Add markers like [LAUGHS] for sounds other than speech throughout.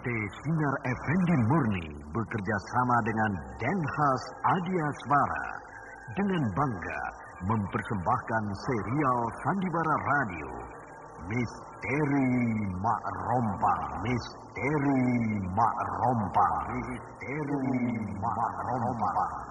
PT Sinar Effendi Murni bekerja sama dengan Denhas Adia Swara dengan bangga mempersembahkan serial Sandiwara Radio Misteri Mak Rompang Misteri Mak Rompang Misteri Mak Rompang [LAUGHS]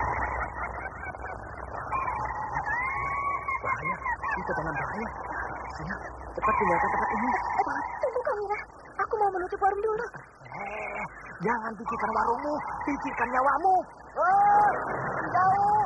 Bahaya. Kita dalam bahaya. Sina, cepat tinggalkan tempat ini. Eh, tunggu Kamila. Aku mau menutup warung dulu. Eh, jangan pikirkan warungmu, pikirkan nyawamu. Oh, menjauh.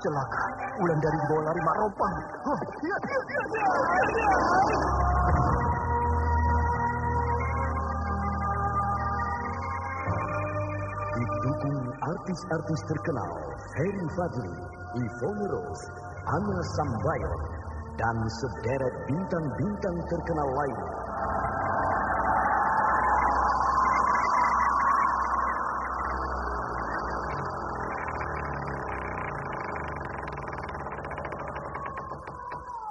Celaka, ulan dari dibawa lari mak rompang. Didukung artis-artis terkenal Ferry Fadli, Yvonne Rose, Anna Sambayon, dan sederet bintang-bintang terkenal lainnya.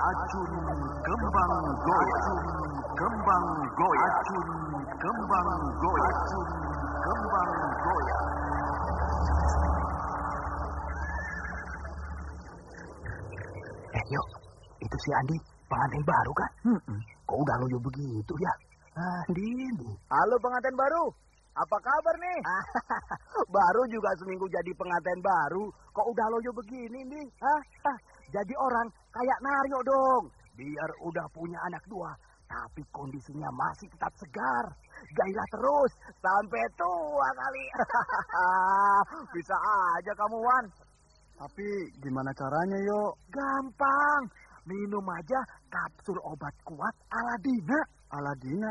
Acun Kembang Goyang. Acun Kembang Goyang. Acun Kembang Goyang. Acun Kembang Goyang. Eh, yuk. Itu si Andi, pengantin baru kan? Kok udah loyo begitu ya? Andin. Halo pengantin baru. Apa kabar nih? [LAUGHS] baru juga seminggu jadi pengantin baru. Kok udah loyo begini nih? Hah? Jadi orang kayak Naryo dong. Biar udah punya anak dua. Tapi kondisinya masih tetap segar. Gairah terus. Sampai tua kali. [LAUGHS] Bisa aja kamu, Wan. Tapi gimana caranya, yo? Gampang. Minum aja kapsul obat kuat Aladina. Aladina.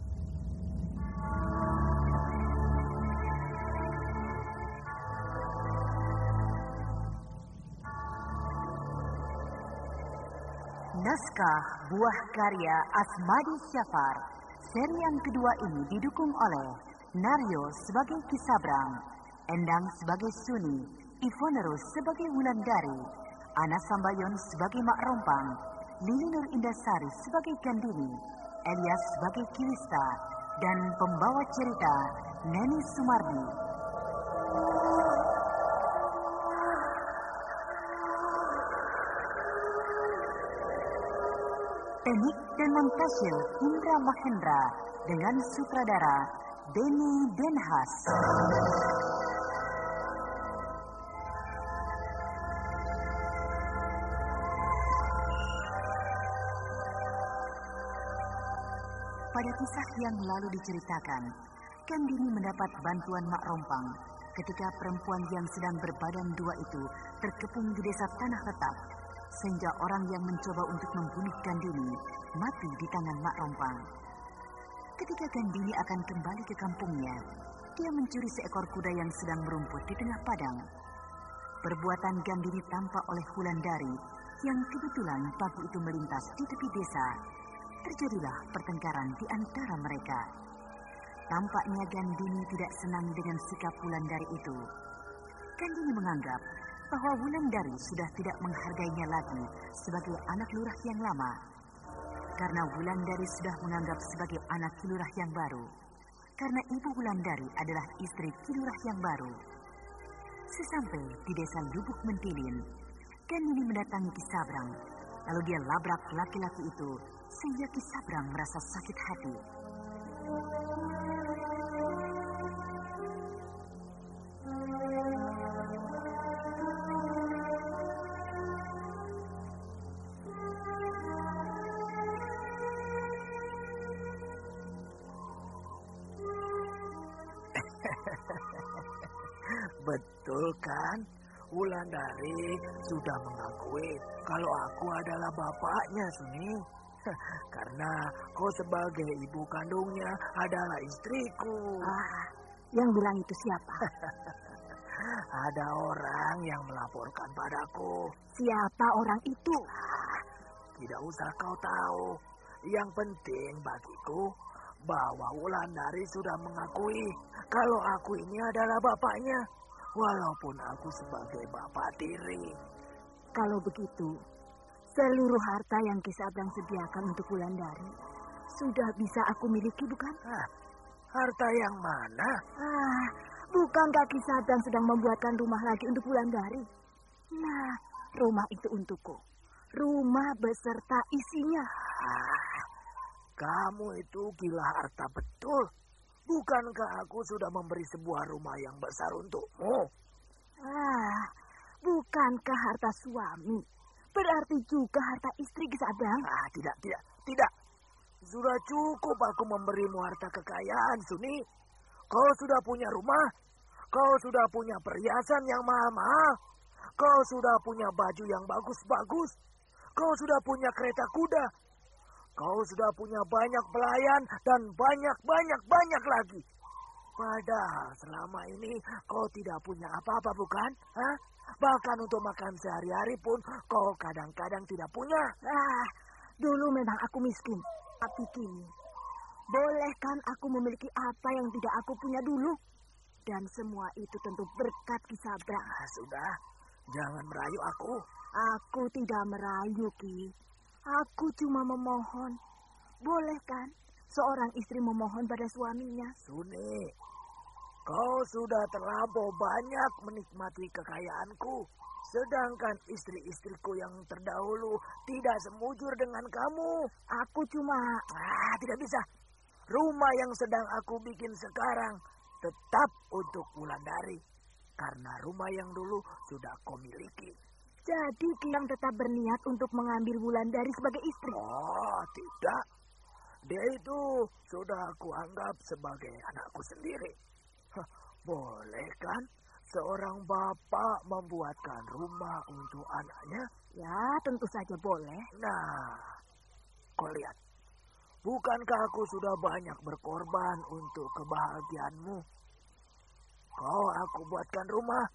Naskah Buah Karya Asmadi Syafar. Seri yang kedua ini didukung oleh Naryo sebagai Kisabrang, Endang sebagai Suni, Ivonerus sebagai Wulandari, Ana Sambayon sebagai Mak Rompang, Lili Nur Indasari sebagai Gandini, Elias sebagai Kilista, dan pembawa cerita Neni Sumardi. Teknik dan montase Indra Mahendra dengan sutradara Denny Denhas. Pada kisah yang lalu diceritakan, Kandini mendapat bantuan Mak Rompang ketika perempuan yang sedang berbadan dua itu terkepung di desa Tanah Tetap, sehingga orang yang mencoba untuk membunuh Gandini mati di tangan Mak Rompang. Ketika Gandini akan kembali ke kampungnya, dia mencuri seekor kuda yang sedang merumput di tengah padang. Perbuatan Gandini tampak oleh Wulandari yang kebetulan pagi itu melintas di tepi desa. Terjadilah pertengkaran di antara mereka. Tampaknya Gandini tidak senang dengan sikap Wulandari itu. Gandini menganggap bahwa Wulandari sudah tidak menghargainya lagi sebagai anak lurah yang lama. Karena Wulandari sudah menganggap sebagai anak kilurah yang baru. Karena ibu Wulandari adalah istri kilurah yang baru. Sesampai di desa Lubuk Mentilin, Gandini mendatangi Kisabrang. Lalu dia labrak laki-laki itu sehingga Kisabrang merasa sakit hati. Betul kan? Wulandari sudah mengakui kalau aku adalah bapaknya, Suni. [LAUGHS] Karena kau sebagai ibu kandungnya adalah istriku. Ah, yang bilang itu siapa? [LAUGHS] Ada orang yang melaporkan padaku. Siapa orang itu? Tidak usah kau tahu. Yang penting bagiku bahwa Wulandari sudah mengakui kalau aku ini adalah bapaknya. Walaupun aku sebagai bapak tiri. Kalau begitu, seluruh harta yang Kisabrang sediakan untuk Wulandari sudah bisa aku miliki, bukan? Hah, harta yang mana? Ah, bukankah Kisabrang sedang membuatkan rumah lagi untuk Wulandari? Nah, rumah itu untukku. Rumah beserta isinya. Ah, kamu itu gila harta betul. Bukankah aku sudah memberi sebuah rumah yang besar untukmu? Ah, bukankah harta suami berarti juga harta istri Kisabrang? Ah, tidak, tidak, tidak. Sudah cukup aku memberimu harta kekayaan, Suni. Kau sudah punya rumah. Kau sudah punya perhiasan yang mahal-mahal. Kau sudah punya baju yang bagus-bagus. Kau sudah punya kereta kuda. Kau sudah punya banyak pelayan dan banyak-banyak-banyak lagi. Padahal selama ini kau tidak punya apa-apa bukan? Hah? Bahkan untuk makan sehari-hari pun kau kadang-kadang tidak punya. Ah, dulu memang aku miskin. Tapi kini, bolehkan aku memiliki apa yang tidak aku punya dulu? Dan semua itu tentu berkat Kisabrang. Ah, sudah, jangan merayu aku. Aku tidak merayu, Ki. Aku cuma memohon. Boleh kan seorang istri memohon pada suaminya? Suni, kau sudah terlampau banyak menikmati kekayaanku. Sedangkan istri-istriku yang terdahulu tidak semujur dengan kamu. Aku cuma... Ah, tidak bisa. Rumah yang sedang aku bikin sekarang tetap untuk Wulandari. Karena rumah yang dulu sudah kau miliki. Jadi Kiang tetap berniat untuk mengambil Wulandari sebagai istri. Oh, tidak. Dia itu sudah aku anggap sebagai anakku sendiri. Hah, boleh kan seorang bapak membuatkan rumah untuk anaknya? Ya, tentu saja boleh. Nah, kau lihat. Bukankah aku sudah banyak berkorban untuk kebahagiaanmu? Kau aku buatkan rumah.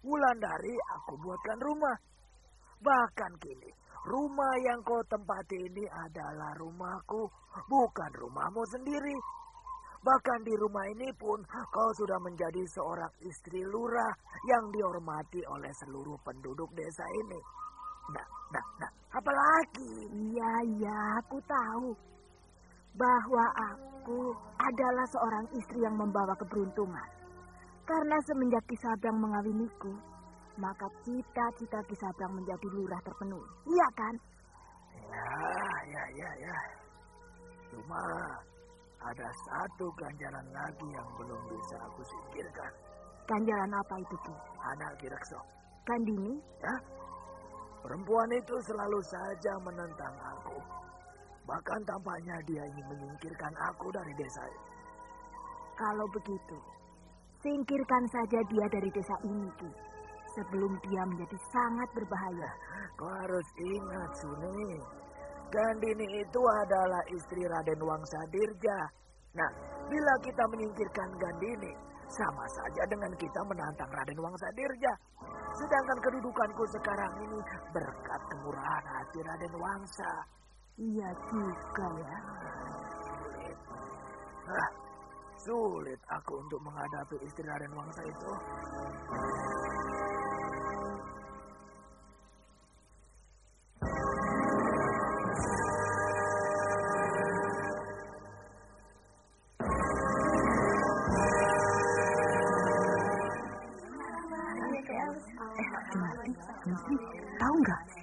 Wulandari aku buatkan rumah. Bahkan kini, rumah yang kau tempati ini adalah rumahku, bukan rumahmu sendiri. Bahkan di rumah ini pun kau sudah menjadi seorang istri lurah yang dihormati oleh seluruh penduduk desa ini. Nah, nah, nah, apalagi? Iya, iya, aku tahu bahwa aku adalah seorang istri yang membawa keberuntungan. Karena semenjak Kisabrang mengawiniku, maka cita-cita Kisabrang menjadi lurah terpenuhi. Iya kan? Ya, ya, ya, ya. Cuma ada satu ganjaran lagi yang belum bisa aku singkirkan. Ganjaran apa itu, Ki? Anak Kirekso. Kandini? Ya, perempuan itu selalu saja menentang aku. Bahkan tampaknya dia ingin menyingkirkan aku dari desa ini. Kalau begitu, singkirkan saja dia dari desa ini, Ki. Sebelum dia menjadi sangat berbahaya. Kau harus ingat, Suni. Gandini itu adalah istri Raden Wangsa Dirja. Nah, bila kita menyingkirkan Gandini, sama saja dengan kita menantang Raden Wangsa Dirja. Sedangkan kedudukanku sekarang ini berkat kemurahan hati Raden Wangsa. Iya juga ya. Sulit. Ah, sulit aku untuk menghadapi istri Raden Wangsa itu. Tahu nggak,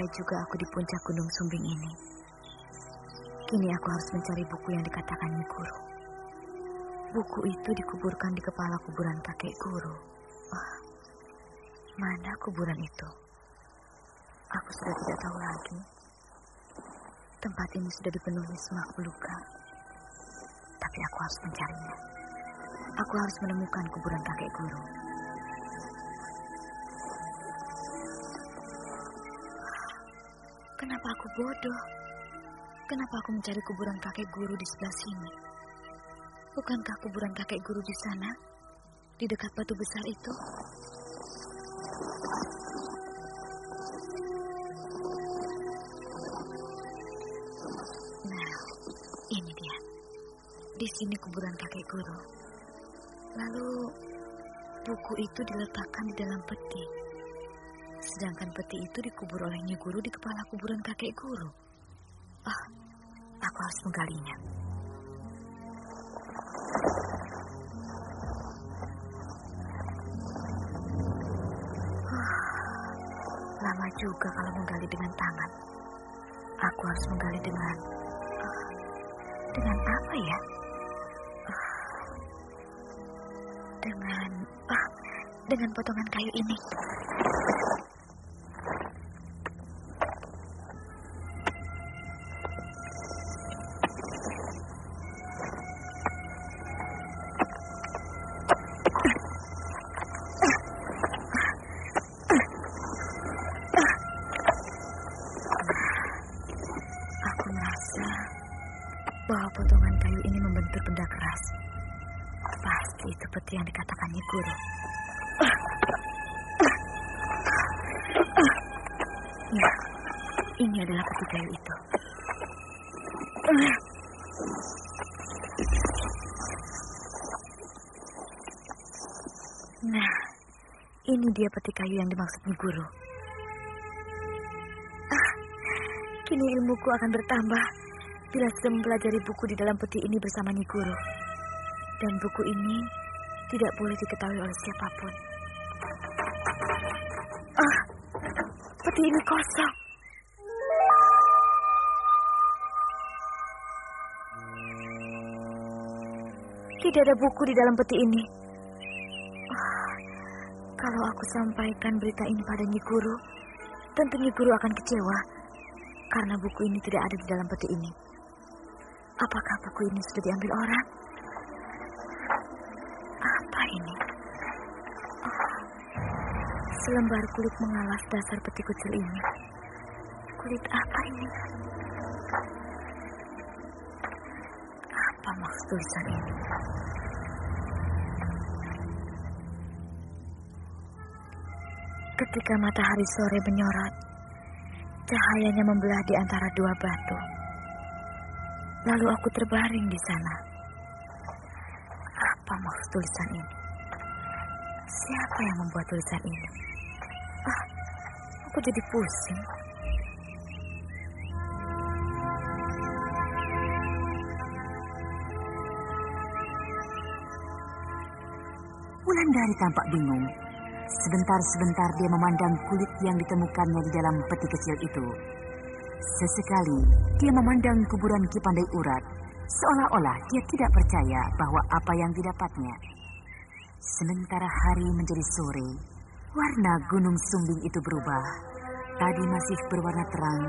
Sampai juga aku di puncak Gunung Sumbing ini. Kini aku harus mencari buku yang dikatakan Guru. Buku itu dikuburkan di kepala kuburan kakek guru. Wah, mana kuburan itu? Aku sudah tidak tahu lagi. Tempat ini sudah dipenuhi semak belukar. Tapi aku harus mencarinya. Aku harus menemukan kuburan kakek guru. Kenapa aku bodoh? Kenapa aku mencari kuburan kakek guru di sebelah sini? Bukankah kuburan kakek guru di sana? Di dekat batu besar itu? Nah, ini dia. Di sini kuburan kakek guru. Lalu, buku itu diletakkan di dalam peti. Sedangkan peti itu dikubur oleh Nyi Guru di kepala kuburan kakek guru. Ah, aku harus menggalinya. Ah, lama juga kalau menggali dengan tangan. Aku harus menggali dengan... dengan apa ya? Ah, dengan... Ah, dengan potongan kayu ini. Nyi Guru. Ya, Ini adalah peti kayu itu. Nah, ini dia peti kayu yang dimaksud guru. Ah, kini ilmuku akan bertambah bila sudah mempelajari buku di dalam peti ini bersama Nyi. Dan buku ini tidak boleh diketahui oleh siapa pun. Ah, peti ini kosong. Tidak ada buku di dalam peti ini. Ah, kalau aku sampaikan berita ini pada Nyi Guru, tentu Nyi Guru akan kecewa karena buku ini tidak ada di dalam peti ini. Apakah buku ini sudah diambil orang? Ini? Selembar kulit mengalas dasar peti kecil ini. Kulit apa ini? Apa maksud tulisan ini? Ketika matahari sore menyorot, cahayanya membelah di antara dua batu. Lalu aku terbaring di sana. Apa maksud tulisan ini? Siapa yang membuat tulisan ini? Ah, aku jadi pusing. Wulandari tampak bingung. Sebentar-sebentar dia memandang kulit yang ditemukannya di dalam peti kecil itu. Sesekali dia memandang kuburan Ki Pandai Urat, seolah-olah dia tidak percaya bahwa apa yang didapatnya. Sementara hari menjadi sore, warna gunung Sumbing itu berubah. Tadi masih berwarna terang,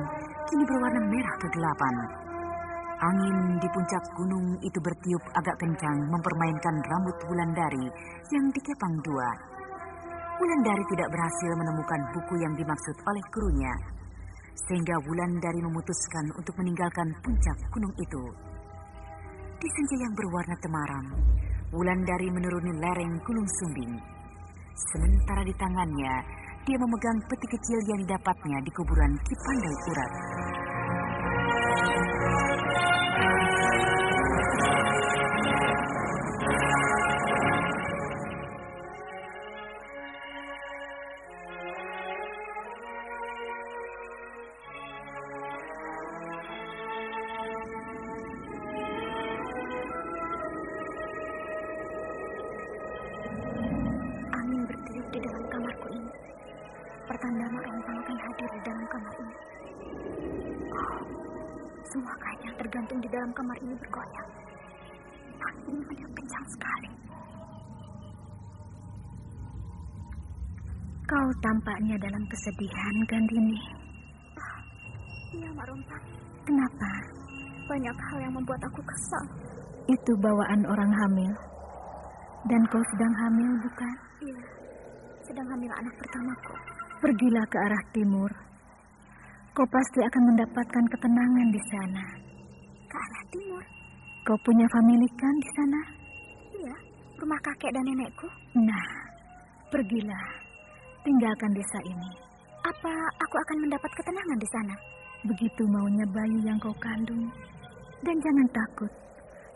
kini berwarna merah kegelapan. Angin di puncak gunung itu bertiup agak kencang mempermainkan rambut Wulandari yang dikepang dua. Wulandari tidak berhasil menemukan buku yang dimaksud oleh gurunya. Sehingga Wulandari memutuskan untuk meninggalkan puncak gunung itu. Di senja yang berwarna temaram, Wulandari menuruni lereng Gunung Sumbing. Sementara di tangannya, dia memegang peti kecil yang didapatnya di kuburan Ki Pandai Urat. Kencang sekali. Kau tampaknya dalam kesedihan, Gandini. Iya, Rompang. Kenapa? Banyak hal yang membuat aku kesal. Itu bawaan orang hamil. Dan kau sedang hamil, bukan? Iya, sedang hamil anak pertamaku. Pergilah ke arah timur. Kau pasti akan mendapatkan ketenangan di sana. Ke arah timur? Kau punya famili kan di sana? Iya, rumah kakek dan nenekku. Nah, pergilah. Tinggalkan desa ini. Apa aku akan mendapat ketenangan di sana? Begitu maunya bayi yang kau kandung. Dan jangan takut,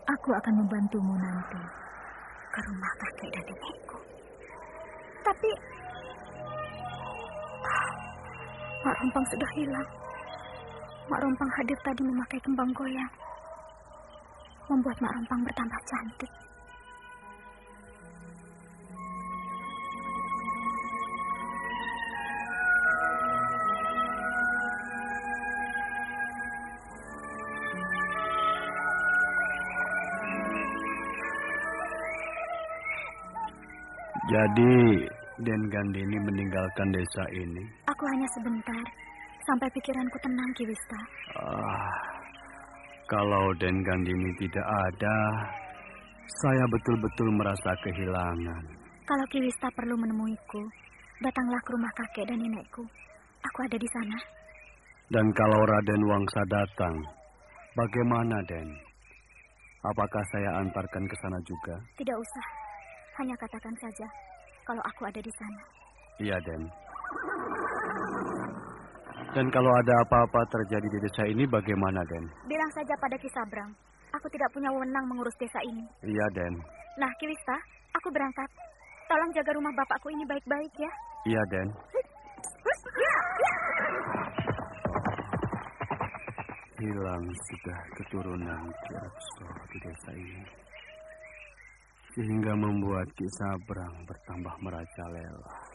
aku akan membantumu nanti ke rumah kakek dan nenekku. Tapi Ah, Mak Rompang sudah hilang. Mak Rompang hadir tadi memakai kembang goyang. Membuat Mak Rompang bertambah cantik. Jadi, Den Gandini meninggalkan desa ini. Aku hanya sebentar, sampai pikiranku tenang, Kiwista. Ah, kalau Den Gandini tidak ada, saya betul-betul merasa kehilangan. Kalau Kiwista perlu menemuiku, datanglah ke rumah kakek dan nenekku. Aku ada di sana. Dan kalau Raden Wangsa datang, bagaimana Den? Apakah saya antarkan ke sana juga? Tidak usah, hanya katakan saja kalau aku ada di sana. Iya, Den. Dan kalau ada apa-apa terjadi di desa ini bagaimana, Den? Bilang saja pada Kisabrang. Aku tidak punya wewenang mengurus desa ini. Iya, Den. Nah, Kiwista, aku berangkat. Tolong jaga rumah bapakku ini baik-baik ya. Iya, Den. Hilang sudah keturunan Kirakso di desa ini. Sehingga membuat Kisabrang bertambah merajalela.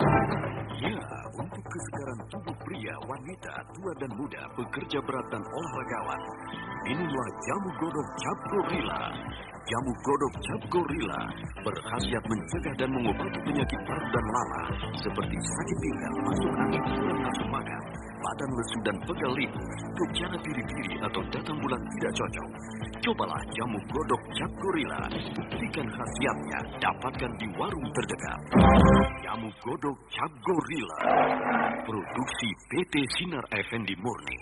untuk kesegaran tubuh pria, wanita, tua dan muda, bekerja berat dan olahragawan. Inilah jamu godok cap gorila. Jamu godok cap gorila berkhasiat mencegah dan mengobati penyakit paru dan lama seperti sakit pinggang, masuk angin, kurang nafsu makan, badan lesu dan pegal limu, gejala diri-diri atau datang bulan tidak cocok. Cobalah jamu godok cap gorila. Buktikan khasiatnya, dapatkan di warung terdekat. Jamu godok cap gorila. Produksi PT Sinar Effendi Murni.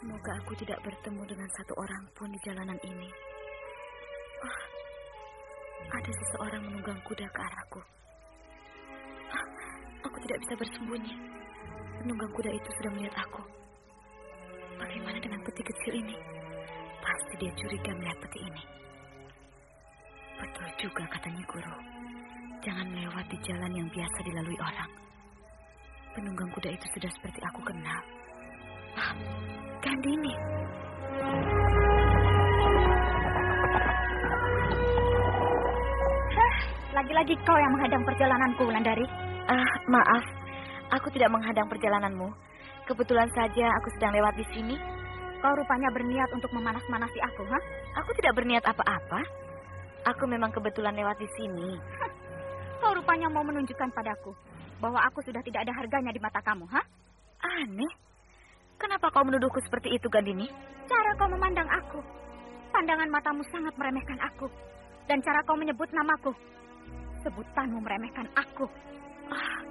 Semoga aku tidak bertemu dengan satu orang pun di jalanan ini. Oh, ada seseorang menunggang kuda ke arahku. Aku tidak bisa bersembunyi. Penunggang kuda itu sudah melihat aku. Bagaimana dengan peti kecil ini? Pasti dia curiga melihat peti ini. Betul juga katanya guru. Jangan melewati jalan yang biasa dilalui orang. Penunggang kuda itu sudah seperti aku kenal. Ah, Gandini. Lagi-lagi kau yang menghadang perjalananku, Wulandari. Ah, maaf. Aku tidak menghadang perjalananmu. Kebetulan saja aku sedang lewat di sini. Kau rupanya berniat untuk memanas-manasi aku, ha? Aku tidak berniat apa-apa. Aku memang kebetulan lewat di sini. [LAUGHS] Kau rupanya mau menunjukkan padaku bahwa aku sudah tidak ada harganya di mata kamu, ha? Aneh. Kenapa kau menuduhku seperti itu, Gandini? Cara kau memandang aku. Pandangan matamu sangat meremehkan aku. Dan cara kau menyebut namaku. Sebutanmu meremehkan aku. Ah,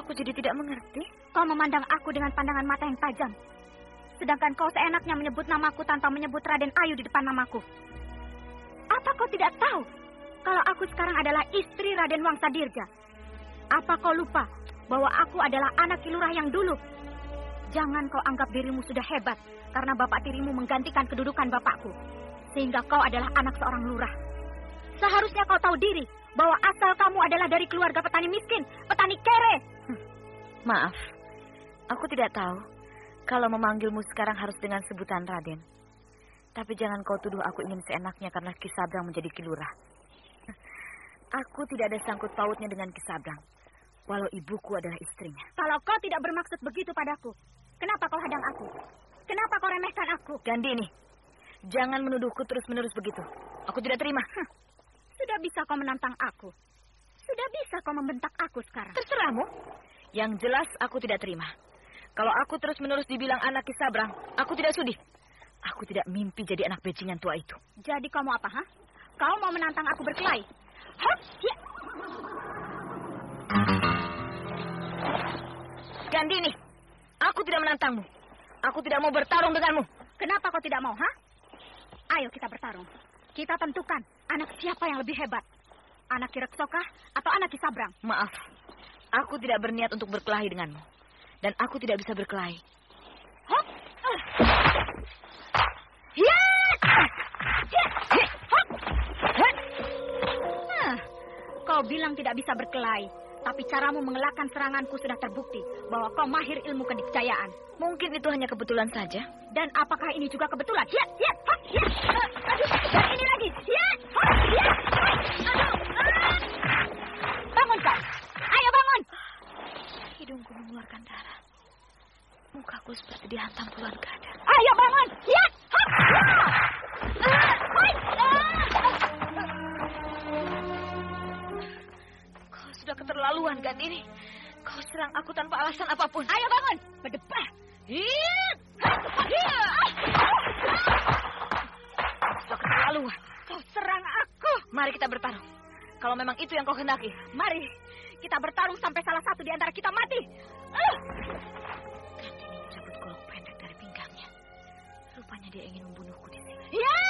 aku jadi tidak mengerti. Kau memandang aku dengan pandangan mata yang tajam. Sedangkan kau seenaknya menyebut namaku tanpa menyebut Raden Ayu di depan namaku. Apa kau tidak tahu kalau aku sekarang adalah istri Raden Wangsa Dirga? Apa kau lupa bahwa aku adalah anak kilurah yang dulu? Jangan kau anggap dirimu sudah hebat karena bapak tirimu menggantikan kedudukan bapakku. Sehingga kau adalah anak seorang lurah. Seharusnya kau tahu diri bahwa asal kamu adalah dari keluarga petani miskin, petani kere. Maaf, aku tidak tahu kalau memanggilmu sekarang harus dengan sebutan Raden. Tapi jangan kau tuduh aku ingin seenaknya karena Kisabrang menjadi kilurah. Aku tidak ada sangkut pautnya dengan Kisabrang. Walau ibuku adalah istrinya. Kalau kau tidak bermaksud begitu padaku, kenapa kau hadang aku? Kenapa kau remehkan aku? Gandini, jangan menuduhku terus-menerus begitu. Aku tidak terima. Sudah bisa kau menantang aku. Sudah bisa kau membentak aku sekarang. Terserahmu. Yang jelas aku tidak terima. Kalau aku terus-menerus dibilang anak Kisabrang, aku tidak sudi. Aku tidak mimpi jadi anak bajingan tua itu. Jadi kau mau apa, ha? Kau mau menantang aku berkelahi? Hah? Ya. Gandini, aku tidak menantangmu. Aku tidak mau bertarung denganmu. Kenapa kau tidak mau, ha? Ayo kita bertarung. Kita tentukan anak siapa yang lebih hebat. Anak Kireksokah atau anak Kisabrang? Maaf, aku tidak berniat untuk berkelahi denganmu. Dan aku tidak bisa berkelahi. Hop! Ya! Kau bilang tidak bisa berkelahi. Tapi caramu mengelakkan seranganku sudah terbukti bahwa kau mahir ilmu keniscayaan. Mungkin itu hanya kebetulan saja. Dan apakah ini juga kebetulan? Ya, ya, ha, ya. Uh, aduh, dan ini lagi. Ya, ha, ya, aduh. Uh. Bangun kau. Ayo bangun. Hidungku mengeluarkan darah. Mukaku seperti dihantam puluhan kadar. Ayo bangun. Ya, ha, ya. Ini. Kau serang aku tanpa alasan apa pun. Ayo bangun! Hiat! Sudah keterlaluan. Kau serang aku. Mari kita bertarung. Kalau memang itu yang kau hendaki, mari kita bertarung sampai salah satu di antara kita mati. Uh! Gandini mencabut golok pendek dari pinggangnya. Rupanya dia ingin membunuhku di sini. Hiat!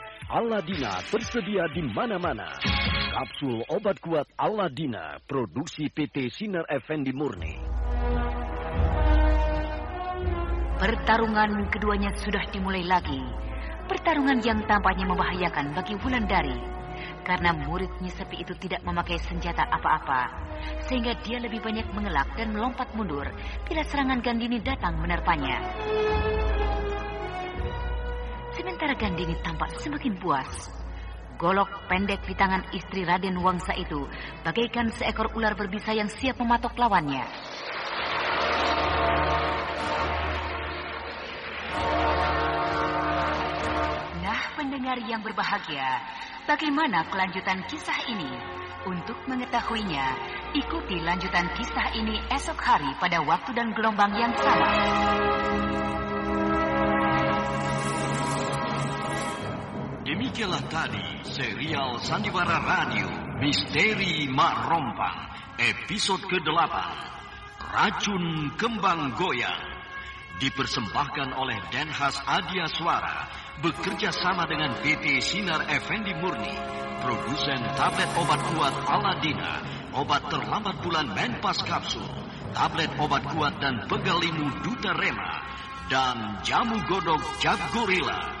Aladina tersedia di mana-mana. Kapsul obat kuat Aladina, produksi PT Sinar Effendi Murni. Pertarungan keduanya sudah dimulai lagi. Pertarungan yang tampaknya membahayakan bagi Wulandari. Karena murid Nyesepi itu tidak memakai senjata apa-apa. Sehingga dia lebih banyak mengelak dan melompat mundur bila serangan Gandini datang menerpanya. Sementara Gandini tampak semakin puas. Golok pendek di tangan istri Raden Wangsa itu bagaikan seekor ular berbisa yang siap mematok lawannya. Nah, pendengar yang berbahagia, bagaimana kelanjutan kisah ini? Untuk mengetahuinya, ikuti lanjutan kisah ini esok hari pada waktu dan gelombang yang sama. Demikianlah tadi serial Sandiwara Radio Misteri Mak Rompang episode ke-8 Racun Kembang Goyang. Dipersembahkan oleh Denhas Adia Suara bekerja sama dengan PT Sinar Effendi Murni produsen tablet obat kuat Aladina obat terlambat bulan Menpas Kapsul tablet obat kuat dan pegalimu Duta Rema dan jamu godok Jak Gorilla